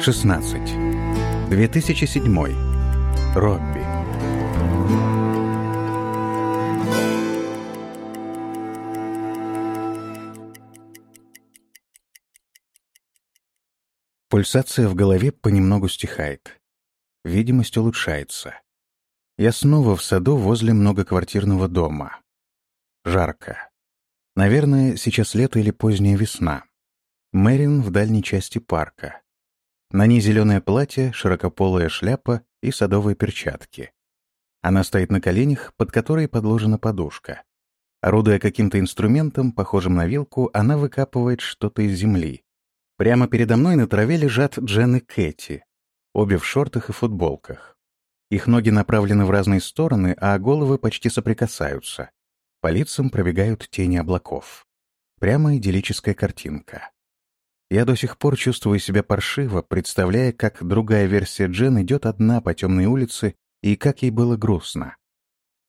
16. 2007. Робби. Пульсация в голове понемногу стихает. Видимость улучшается. Я снова в саду возле многоквартирного дома. Жарко. Наверное, сейчас лето или поздняя весна. Мэрин в дальней части парка. На ней зеленое платье, широкополая шляпа и садовые перчатки. Она стоит на коленях, под которой подложена подушка. Орудуя каким-то инструментом, похожим на вилку, она выкапывает что-то из земли. Прямо передо мной на траве лежат Джен и Кэти, обе в шортах и футболках. Их ноги направлены в разные стороны, а головы почти соприкасаются. По лицам пробегают тени облаков. Прямо идиллическая картинка. Я до сих пор чувствую себя паршиво, представляя, как другая версия Джен идет одна по темной улице и как ей было грустно.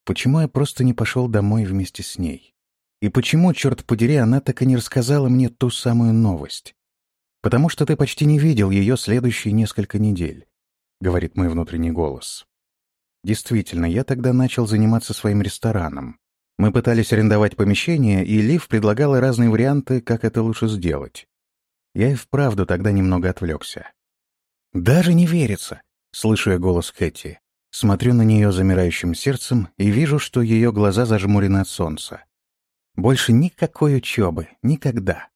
Почему я просто не пошел домой вместе с ней? И почему, черт подери, она так и не рассказала мне ту самую новость? Потому что ты почти не видел ее следующие несколько недель, — говорит мой внутренний голос. Действительно, я тогда начал заниматься своим рестораном. Мы пытались арендовать помещение, и Лив предлагала разные варианты, как это лучше сделать. Я и вправду тогда немного отвлекся. «Даже не верится!» — слышу я голос Кэти. Смотрю на нее замирающим сердцем и вижу, что ее глаза зажмурены от солнца. Больше никакой учебы, никогда.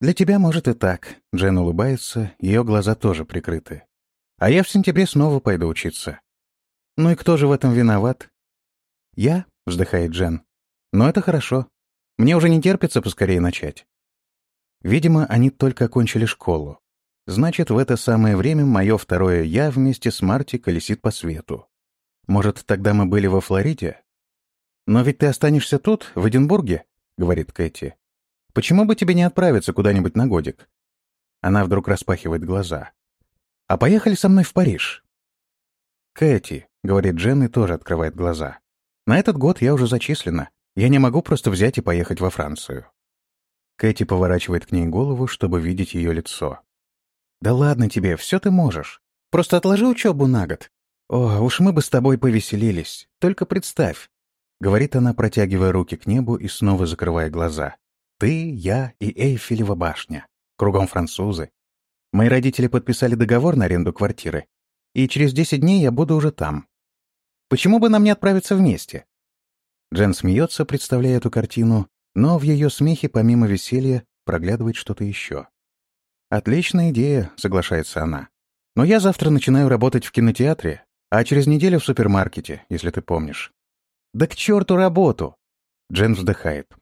«Для тебя, может, и так», — Джен улыбается, ее глаза тоже прикрыты. «А я в сентябре снова пойду учиться». «Ну и кто же в этом виноват?» «Я», — вздыхает Джен. «Но это хорошо. Мне уже не терпится поскорее начать». Видимо, они только окончили школу. Значит, в это самое время мое второе «я» вместе с Марти колесит по свету. Может, тогда мы были во Флориде? «Но ведь ты останешься тут, в Эдинбурге», — говорит Кэти. Почему бы тебе не отправиться куда-нибудь на годик?» Она вдруг распахивает глаза. «А поехали со мной в Париж?» «Кэти», — говорит Джен и тоже открывает глаза. «На этот год я уже зачислена. Я не могу просто взять и поехать во Францию». Кэти поворачивает к ней голову, чтобы видеть ее лицо. «Да ладно тебе, все ты можешь. Просто отложи учебу на год. О, уж мы бы с тобой повеселились. Только представь», — говорит она, протягивая руки к небу и снова закрывая глаза. Ты, я и Эйфелева башня. Кругом французы. Мои родители подписали договор на аренду квартиры, и через 10 дней я буду уже там. Почему бы нам не отправиться вместе? Джен смеется, представляя эту картину, но в ее смехе, помимо веселья, проглядывает что-то еще. «Отличная идея», — соглашается она. «Но я завтра начинаю работать в кинотеатре, а через неделю в супермаркете, если ты помнишь». «Да к черту работу!» Джен вздыхает.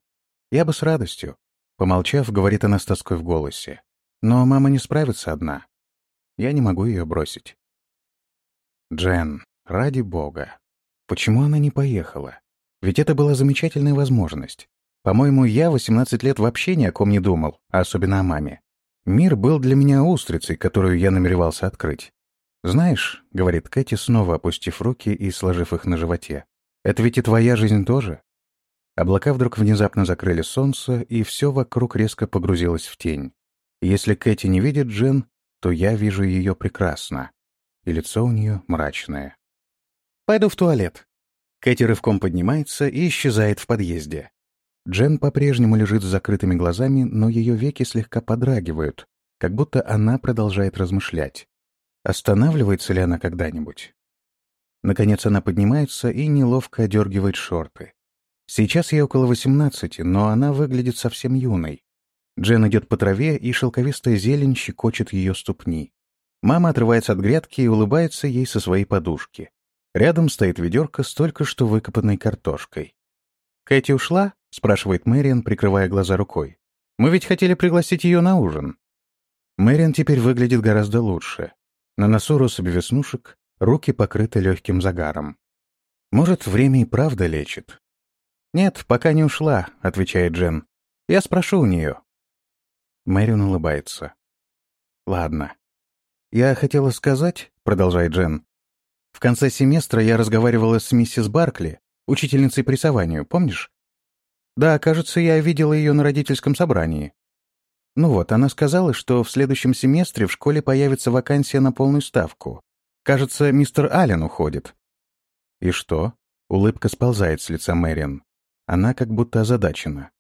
Я бы с радостью. Помолчав, говорит она с тоской в голосе. Но мама не справится одна. Я не могу ее бросить. Джен, ради бога. Почему она не поехала? Ведь это была замечательная возможность. По-моему, я 18 лет вообще ни о ком не думал, особенно о маме. Мир был для меня устрицей, которую я намеревался открыть. «Знаешь», — говорит Кэти, снова опустив руки и сложив их на животе, «это ведь и твоя жизнь тоже. Облака вдруг внезапно закрыли солнце, и все вокруг резко погрузилось в тень. Если Кэти не видит Джен, то я вижу ее прекрасно, и лицо у нее мрачное. «Пойду в туалет». Кэти рывком поднимается и исчезает в подъезде. Джен по-прежнему лежит с закрытыми глазами, но ее веки слегка подрагивают, как будто она продолжает размышлять. Останавливается ли она когда-нибудь? Наконец она поднимается и неловко одергивает шорты. Сейчас ей около 18, но она выглядит совсем юной. Джен идет по траве, и шелковистая зелень щекочет ее ступни. Мама отрывается от грядки и улыбается ей со своей подушки. Рядом стоит ведерко с только что выкопанной картошкой. «Кэти ушла?» — спрашивает Мэриан, прикрывая глаза рукой. «Мы ведь хотели пригласить ее на ужин». Мэриан теперь выглядит гораздо лучше. На носу россыпь веснушек, руки покрыты легким загаром. Может, время и правда лечит. «Нет, пока не ушла», — отвечает Джен. «Я спрошу у нее». Мэрион улыбается. «Ладно. Я хотела сказать», — продолжает Джен. «В конце семестра я разговаривала с миссис Баркли, учительницей по рисованию, помнишь? Да, кажется, я видела ее на родительском собрании. Ну вот, она сказала, что в следующем семестре в школе появится вакансия на полную ставку. Кажется, мистер Аллен уходит. И что? Улыбка сползает с лица Мэриан. Она как будто озадачена.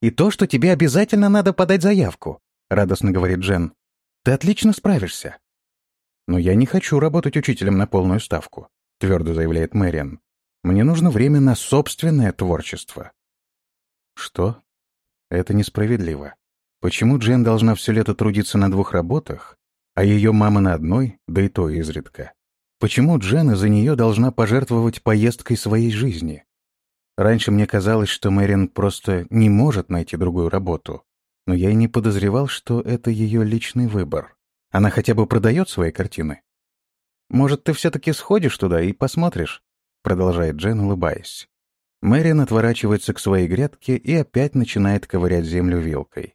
«И то, что тебе обязательно надо подать заявку», — радостно говорит Джен. «Ты отлично справишься». «Но я не хочу работать учителем на полную ставку», — твердо заявляет Мэриан. «Мне нужно время на собственное творчество». «Что? Это несправедливо. Почему Джен должна все лето трудиться на двух работах, а ее мама на одной, да и то изредка? Почему Джен из-за нее должна пожертвовать поездкой своей жизни? Раньше мне казалось, что Мэрин просто не может найти другую работу, но я и не подозревал, что это ее личный выбор. Она хотя бы продает свои картины. «Может, ты все-таки сходишь туда и посмотришь?» — продолжает Джен, улыбаясь. Мэрин отворачивается к своей грядке и опять начинает ковырять землю вилкой.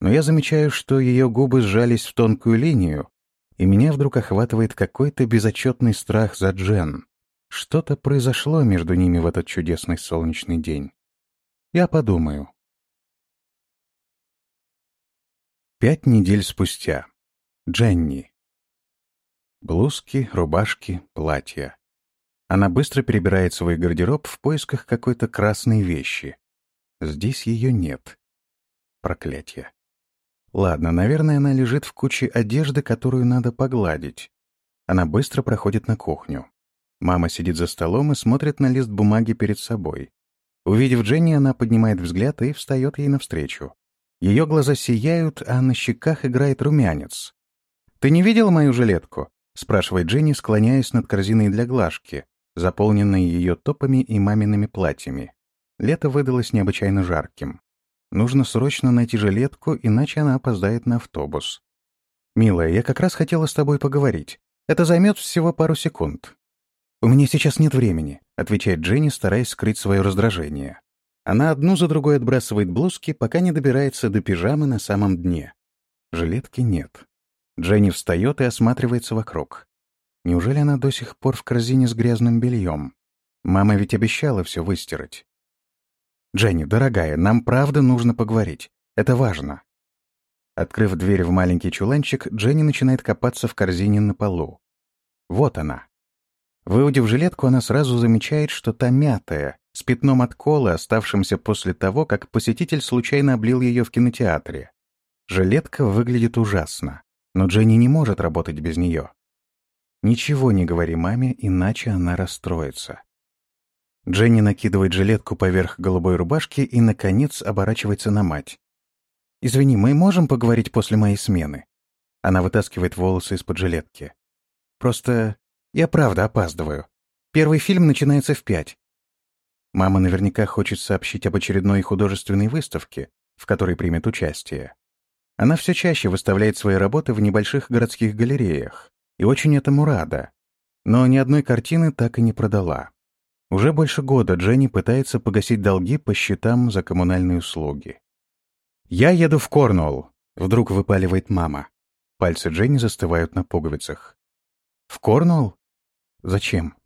Но я замечаю, что ее губы сжались в тонкую линию, и меня вдруг охватывает какой-то безотчетный страх за Джен. Что-то произошло между ними в этот чудесный солнечный день. Я подумаю. Пять недель спустя. Дженни. Блузки, рубашки, платья. Она быстро перебирает свой гардероб в поисках какой-то красной вещи. Здесь ее нет. Проклятие. Ладно, наверное, она лежит в куче одежды, которую надо погладить. Она быстро проходит на кухню. Мама сидит за столом и смотрит на лист бумаги перед собой. Увидев Дженни, она поднимает взгляд и встает ей навстречу. Ее глаза сияют, а на щеках играет румянец. «Ты не видел мою жилетку?» — спрашивает Дженни, склоняясь над корзиной для глажки, заполненной ее топами и мамиными платьями. Лето выдалось необычайно жарким. Нужно срочно найти жилетку, иначе она опоздает на автобус. «Милая, я как раз хотела с тобой поговорить. Это займет всего пару секунд». «У меня сейчас нет времени», — отвечает Дженни, стараясь скрыть свое раздражение. Она одну за другой отбрасывает блузки, пока не добирается до пижамы на самом дне. Жилетки нет. Дженни встает и осматривается вокруг. Неужели она до сих пор в корзине с грязным бельем? Мама ведь обещала все выстирать. «Дженни, дорогая, нам правда нужно поговорить. Это важно». Открыв дверь в маленький чуланчик, Дженни начинает копаться в корзине на полу. Вот она. Выудив жилетку, она сразу замечает, что та мятая, с пятном от колы, оставшимся после того, как посетитель случайно облил ее в кинотеатре. Жилетка выглядит ужасно, но Дженни не может работать без нее. Ничего не говори маме, иначе она расстроится. Дженни накидывает жилетку поверх голубой рубашки и, наконец, оборачивается на мать. «Извини, мы можем поговорить после моей смены?» Она вытаскивает волосы из-под жилетки. «Просто я правда опаздываю. Первый фильм начинается в пять». Мама наверняка хочет сообщить об очередной художественной выставке, в которой примет участие. Она все чаще выставляет свои работы в небольших городских галереях, и очень этому рада. Но ни одной картины так и не продала. Уже больше года Дженни пытается погасить долги по счетам за коммунальные услуги. «Я еду в Корнуолл», — вдруг выпаливает мама. Пальцы Дженни застывают на пуговицах. «В Корнуолл? Зачем?»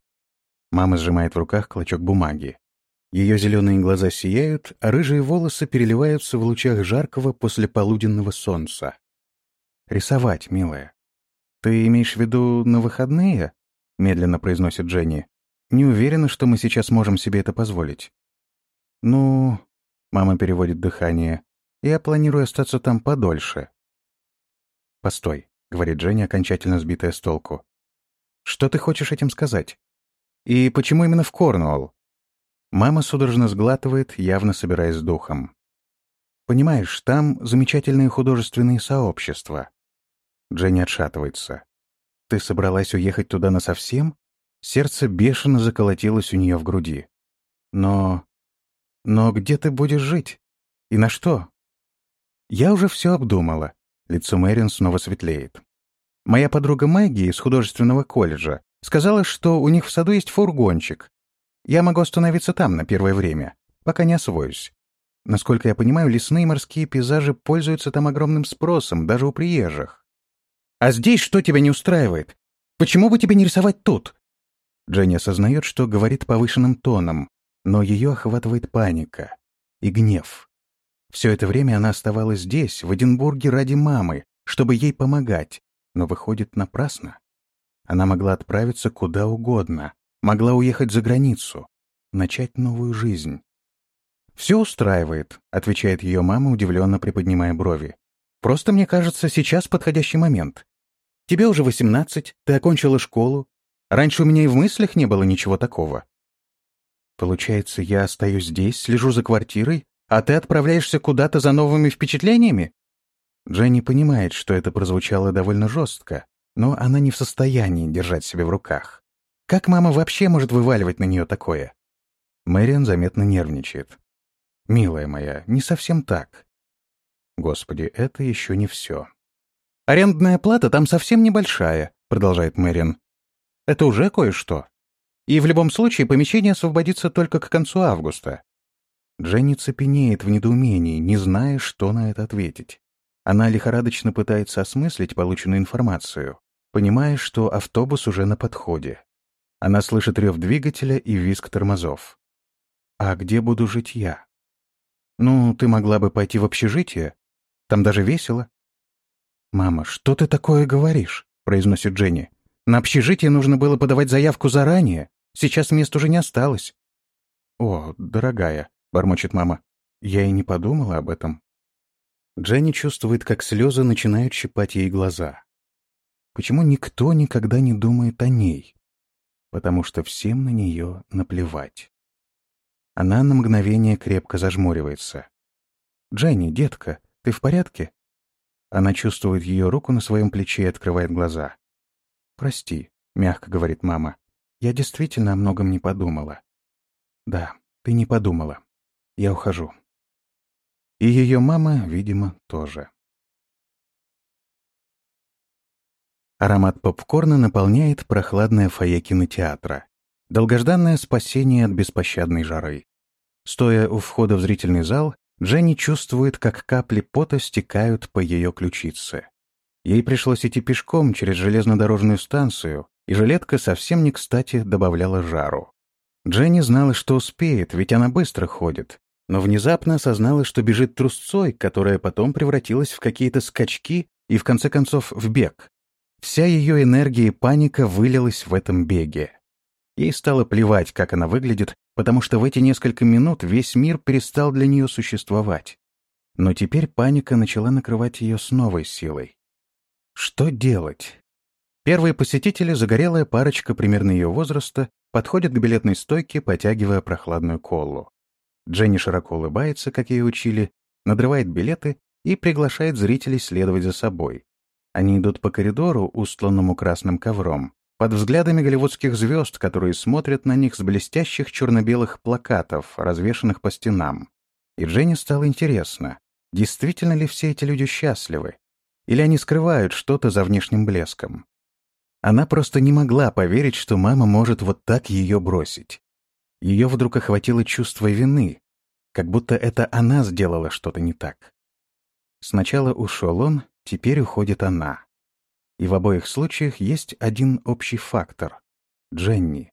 Мама сжимает в руках клочок бумаги. Ее зеленые глаза сияют, а рыжие волосы переливаются в лучах жаркого послеполуденного солнца. «Рисовать, милая». «Ты имеешь в виду на выходные?» — медленно произносит Дженни. Не уверена, что мы сейчас можем себе это позволить. Ну, мама переводит дыхание. Я планирую остаться там подольше. Постой, говорит Женя, окончательно сбитая с толку. Что ты хочешь этим сказать? И почему именно в Корнуолл? Мама судорожно сглатывает, явно собираясь с духом. Понимаешь, там замечательные художественные сообщества. Дженни отшатывается. Ты собралась уехать туда насовсем? Сердце бешено заколотилось у нее в груди. Но... Но где ты будешь жить? И на что? Я уже все обдумала. Лицо Мэрин снова светлеет. Моя подруга Мэгги из художественного колледжа сказала, что у них в саду есть фургончик. Я могу остановиться там на первое время, пока не освоюсь. Насколько я понимаю, лесные морские пейзажи пользуются там огромным спросом, даже у приезжих. А здесь что тебя не устраивает? Почему бы тебе не рисовать тут? Дженни осознает, что говорит повышенным тоном, но ее охватывает паника и гнев. Все это время она оставалась здесь, в Эдинбурге, ради мамы, чтобы ей помогать, но выходит напрасно. Она могла отправиться куда угодно, могла уехать за границу, начать новую жизнь. «Все устраивает», — отвечает ее мама, удивленно приподнимая брови. «Просто, мне кажется, сейчас подходящий момент. Тебе уже восемнадцать, ты окончила школу. Раньше у меня и в мыслях не было ничего такого. Получается, я остаюсь здесь, слежу за квартирой, а ты отправляешься куда-то за новыми впечатлениями? Дженни понимает, что это прозвучало довольно жестко, но она не в состоянии держать себя в руках. Как мама вообще может вываливать на нее такое? Мэриан заметно нервничает. «Милая моя, не совсем так». Господи, это еще не все. «Арендная плата там совсем небольшая», — продолжает Мэриан. «Это уже кое-что. И в любом случае помещение освободится только к концу августа. Дженни цепенеет в недоумении, не зная, что на это ответить. Она лихорадочно пытается осмыслить полученную информацию, понимая, что автобус уже на подходе. Она слышит рев двигателя и визг тормозов. «А где буду жить я?» «Ну, ты могла бы пойти в общежитие. Там даже весело». «Мама, что ты такое говоришь?» — произносит Дженни. «На общежитие нужно было подавать заявку заранее. Сейчас мест уже не осталось». «О, дорогая», — бормочет мама, — «я и не подумала об этом». Дженни чувствует, как слезы начинают щипать ей глаза. Почему никто никогда не думает о ней? Потому что всем на нее наплевать. Она на мгновение крепко зажмуривается. «Дженни, детка, ты в порядке?» Она чувствует ее руку на своем плече и открывает глаза. «Прости», — мягко говорит мама. Я действительно о многом не подумала. Да, ты не подумала. Я ухожу. И ее мама, видимо, тоже. Аромат попкорна наполняет прохладное фойе кинотеатра. Долгожданное спасение от беспощадной жары. Стоя у входа в зрительный зал, Дженни чувствует, как капли пота стекают по ее ключице. Ей пришлось идти пешком через железнодорожную станцию, и жилетка совсем не кстати добавляла жару. Дженни знала, что успеет, ведь она быстро ходит, но внезапно осознала, что бежит трусцой, которая потом превратилась в какие-то скачки и, в конце концов, в бег. Вся ее энергия и паника вылилась в этом беге. Ей стало плевать, как она выглядит, потому что в эти несколько минут весь мир перестал для нее существовать. Но теперь паника начала накрывать ее с новой силой. Что делать? Первые посетители, загорелая парочка примерно ее возраста, подходят к билетной стойке, потягивая прохладную колу. Дженни широко улыбается, как ей учили, надрывает билеты и приглашает зрителей следовать за собой. Они идут по коридору, устланному красным ковром, под взглядами голливудских звезд, которые смотрят на них с блестящих черно-белых плакатов, развешанных по стенам. И Дженни стало интересно, действительно ли все эти люди счастливы? Или они скрывают что-то за внешним блеском? Она просто не могла поверить, что мама может вот так ее бросить. Ее вдруг охватило чувство вины, как будто это она сделала что-то не так. Сначала ушел он, теперь уходит она. И в обоих случаях есть один общий фактор — Дженни.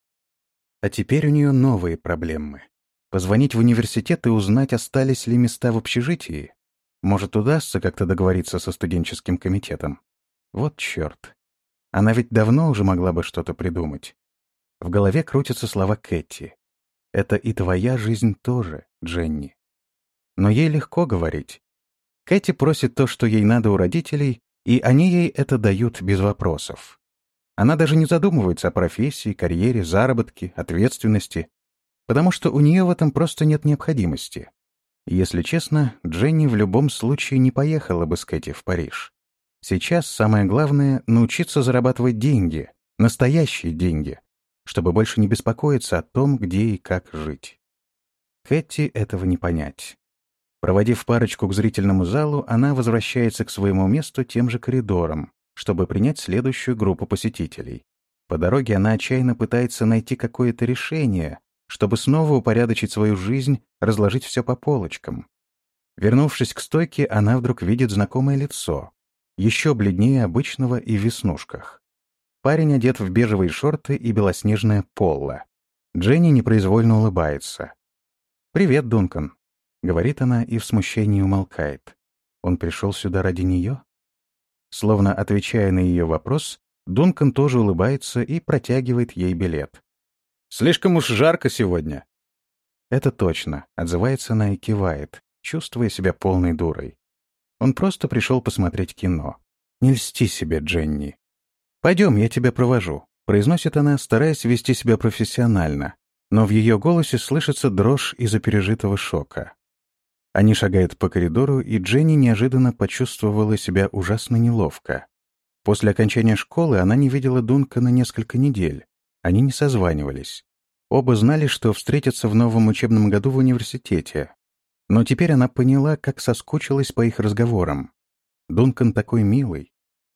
А теперь у нее новые проблемы. Позвонить в университет и узнать, остались ли места в общежитии. Может, удастся как-то договориться со студенческим комитетом. Вот черт. Она ведь давно уже могла бы что-то придумать. В голове крутятся слова Кэти. «Это и твоя жизнь тоже, Дженни». Но ей легко говорить. Кэти просит то, что ей надо у родителей, и они ей это дают без вопросов. Она даже не задумывается о профессии, карьере, заработке, ответственности, потому что у нее в этом просто нет необходимости. Если честно, Дженни в любом случае не поехала бы с Кэти в Париж. Сейчас самое главное — научиться зарабатывать деньги, настоящие деньги, чтобы больше не беспокоиться о том, где и как жить. Кэти этого не понять. Проводив парочку к зрительному залу, она возвращается к своему месту тем же коридором, чтобы принять следующую группу посетителей. По дороге она отчаянно пытается найти какое-то решение, чтобы снова упорядочить свою жизнь, разложить все по полочкам. Вернувшись к стойке, она вдруг видит знакомое лицо, еще бледнее обычного и в веснушках. Парень одет в бежевые шорты и белоснежное поло. Дженни непроизвольно улыбается. «Привет, Дункан». — говорит она и в смущении умолкает. Он пришел сюда ради нее? Словно отвечая на ее вопрос, Дункан тоже улыбается и протягивает ей билет. «Слишком уж жарко сегодня». «Это точно», — отзывается она и кивает, чувствуя себя полной дурой. Он просто пришел посмотреть кино. Не льсти себе, Дженни. «Пойдем, я тебя провожу», — произносит она, стараясь вести себя профессионально, но в ее голосе слышится дрожь из-за пережитого шока. Они шагают по коридору, и Дженни неожиданно почувствовала себя ужасно неловко. После окончания школы она не видела Дункана несколько недель. Они не созванивались. Оба знали, что встретятся в новом учебном году в университете. Но теперь она поняла, как соскучилась по их разговорам. Дункан такой милый.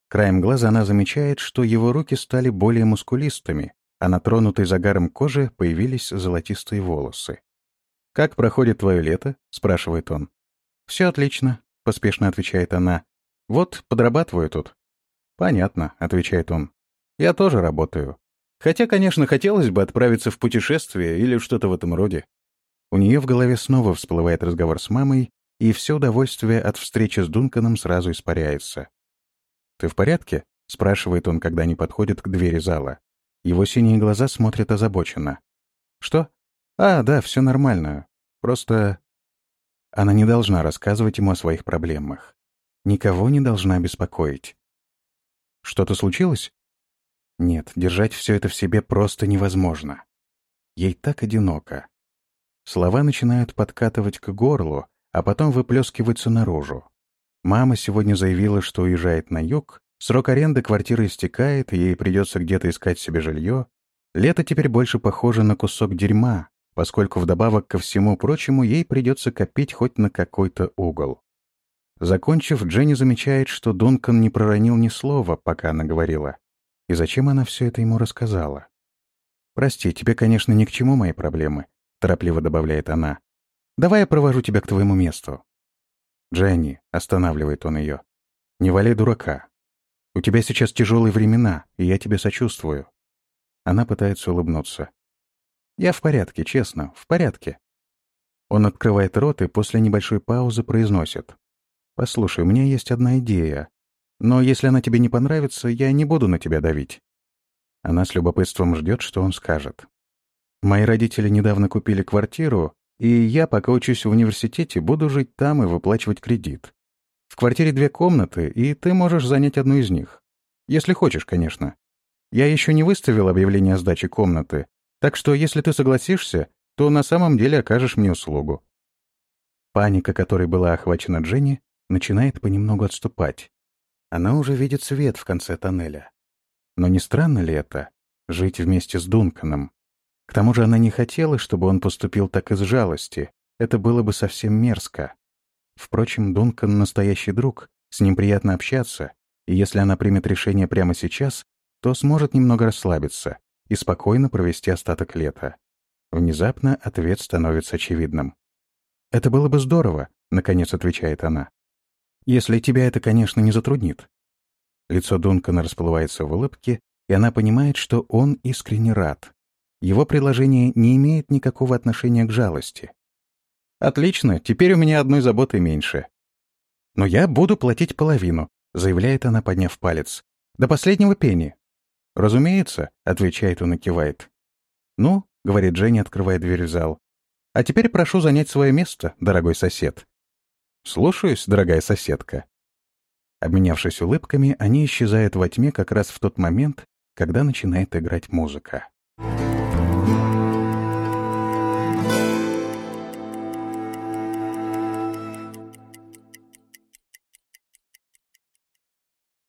Краем глаза она замечает, что его руки стали более мускулистыми, а на тронутой загаром кожи появились золотистые волосы. «Как проходит твое лето?» — спрашивает он. «Все отлично», — поспешно отвечает она. «Вот, подрабатываю тут». «Понятно», — отвечает он. «Я тоже работаю. Хотя, конечно, хотелось бы отправиться в путешествие или что-то в этом роде». У нее в голове снова всплывает разговор с мамой, и все удовольствие от встречи с Дунканом сразу испаряется. «Ты в порядке?» — спрашивает он, когда они подходят к двери зала. Его синие глаза смотрят озабоченно. «Что? А, да, все нормально. Просто...» Она не должна рассказывать ему о своих проблемах. Никого не должна беспокоить. «Что-то случилось?» Нет, держать все это в себе просто невозможно. Ей так одиноко. Слова начинают подкатывать к горлу, а потом выплескиваются наружу. Мама сегодня заявила, что уезжает на юг, Срок аренды квартиры истекает, ей придется где-то искать себе жилье. Лето теперь больше похоже на кусок дерьма, поскольку вдобавок ко всему прочему ей придется копить хоть на какой-то угол. Закончив, Дженни замечает, что Дункан не проронил ни слова, пока она говорила. И зачем она все это ему рассказала? «Прости, тебе, конечно, ни к чему мои проблемы», — торопливо добавляет она. «Давай я провожу тебя к твоему месту». «Дженни», — останавливает он ее, — «не валяй дурака. У тебя сейчас тяжелые времена, и я тебе сочувствую». Она пытается улыбнуться. «Я в порядке, честно, в порядке». Он открывает рот и после небольшой паузы произносит. «Послушай, у меня есть одна идея. Но если она тебе не понравится, я не буду на тебя давить». Она с любопытством ждет, что он скажет. «Мои родители недавно купили квартиру, и я, пока учусь в университете, буду жить там и выплачивать кредит. В квартире две комнаты, и ты можешь занять одну из них. Если хочешь, конечно. Я еще не выставил объявление о сдаче комнаты, так что если ты согласишься, то на самом деле окажешь мне услугу». Паника, которой была охвачена Дженни, начинает понемногу отступать. Она уже видит свет в конце тоннеля. Но не странно ли это — жить вместе с Дунканом? К тому же она не хотела, чтобы он поступил так из жалости. Это было бы совсем мерзко. Впрочем, Дункан — настоящий друг, с ним приятно общаться, и если она примет решение прямо сейчас, то сможет немного расслабиться и спокойно провести остаток лета. Внезапно ответ становится очевидным. «Это было бы здорово», — наконец отвечает она. «Если тебя это, конечно, не затруднит». Лицо Дункана расплывается в улыбке, и она понимает, что он искренне рад. Его предложение не имеет никакого отношения к жалости. «Отлично, теперь у меня одной заботы меньше». «Но я буду платить половину», — заявляет она, подняв палец. «До последнего пени». «Разумеется», — отвечает он и кивает. «Ну», — говорит Женя, открывая дверь в зал. «А теперь прошу занять свое место, дорогой сосед». «Слушаюсь, дорогая соседка». Обменявшись улыбками, они исчезают во тьме как раз в тот момент, когда начинает играть музыка.